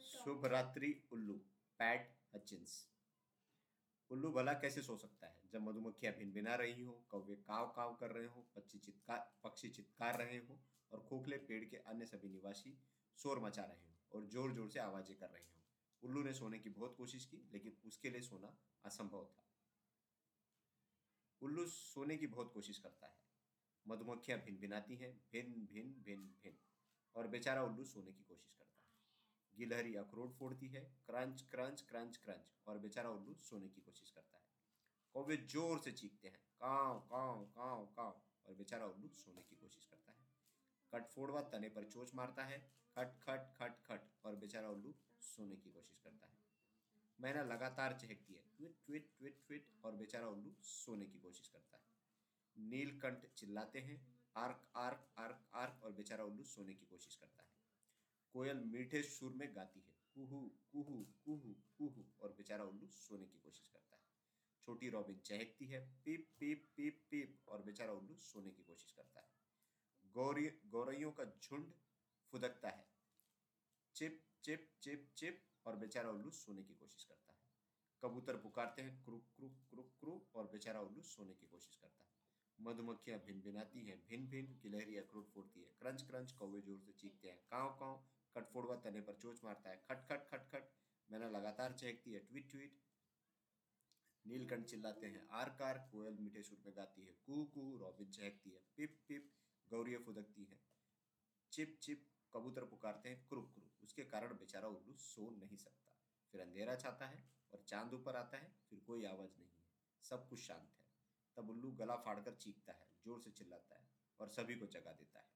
शुभ रात्रि उल्लू पैट हचिंस उल्लू भला कैसे सो सकता है? जब मधुमक्खियाँ भिनभिना रही हो, कौवे काव काव कर रहे हो, पक्षी चित्कार पक्षी चित्कार रहे हो और खोखले पेड़ के अन्य सभी निवासी शोर मचा रहे हो और ज़ोर ज़ोर से आवाज़ें कर रहे हो। उल्लू ने सोने की बहुत कोशिश की, लेकिन उसके लिए सोना असंभव था। उल्लू सोने की बहुत कोशिश करता है। मधुमक्खियाँ भिन भिनाती हैं भिन भिन भिन भिन और बेचारा उल्लू सोने की कोशिश गिलहरी अखरोट फोड़ती है, क्रंच क्रंच क्रंच क्रंच, और बेचारा उल्लू सोने की कोशिश करता है। कौवे ज़ोर से चीखते हैं, काव काव काव काव, और बेचारा उल्लू सोने की कोशिश करता है। कटफोड़वा तने पर चोच मारता है, खट खट खट खट, और बेचारा उल्लू सोने की कोशिश करता है। मैना लगातार चहकती है, ट्विट ट्विट ट्विट ट्विट, और बेचारा उल्लू सोने की कोशिश करता है। नीलकंठ चिल्लाते हैं, आर्क आर्क आर्क आर्क, और बेचारा उल्लू सोने की कोशिश करता है। कोयल मीठे सुर में गाती है। कुहू कुहू कुहू कुहू, और बेचारा उल्लू सोने की कोशिश करता है। छोटी रॉबिन चहकती है, पीप पीप पीप पीप, और बेचारा उल्लू सोने की कोशिश करता है। गौरी, गौरैयों का झुंड फुदकता है। चिप चिप चिप चिप, और बेचारा उल्लू सोने की कोशिश करता है। कबूतर पुकारते हैं, क्रुक क्रुक क्रुक क्रुक, और बेचारा उल्लू सोने की कोशिश करता है। मधुमक्खियाँ भिन भिनाती हैं भिन भिन गिलहरी अखरोट फोड़ती है। क्रंच क्रंच कौवे ज़ोर से चीखते हैं। काव काव कटफोड़वा तने पर चोच मारता है। खट खट खट खट। मैना लगातार चहकती है, ट्वीट ट्वीट। नीलकंठ चिल्लाते हैं आर कार कोयल मीठे सुर में गाती है, कू कू, रॉबिन चहकती है, पिप पिप गौरिया फुदकती है। चिप चिप, कबूतर पुकारते हैं क्रुक क्रुक उसके कारण बेचारा उल्लू सो नहीं सकता। फिर अंधेरा छाता है और चाँद ऊपर आता है, फिर कोई आवाज़ नहीं है। सब कुछ शांत है। तब उल्लू गला फाड़कर चीखता है, ज़ोर से चिल्लाता है और सभी को जगा देता है।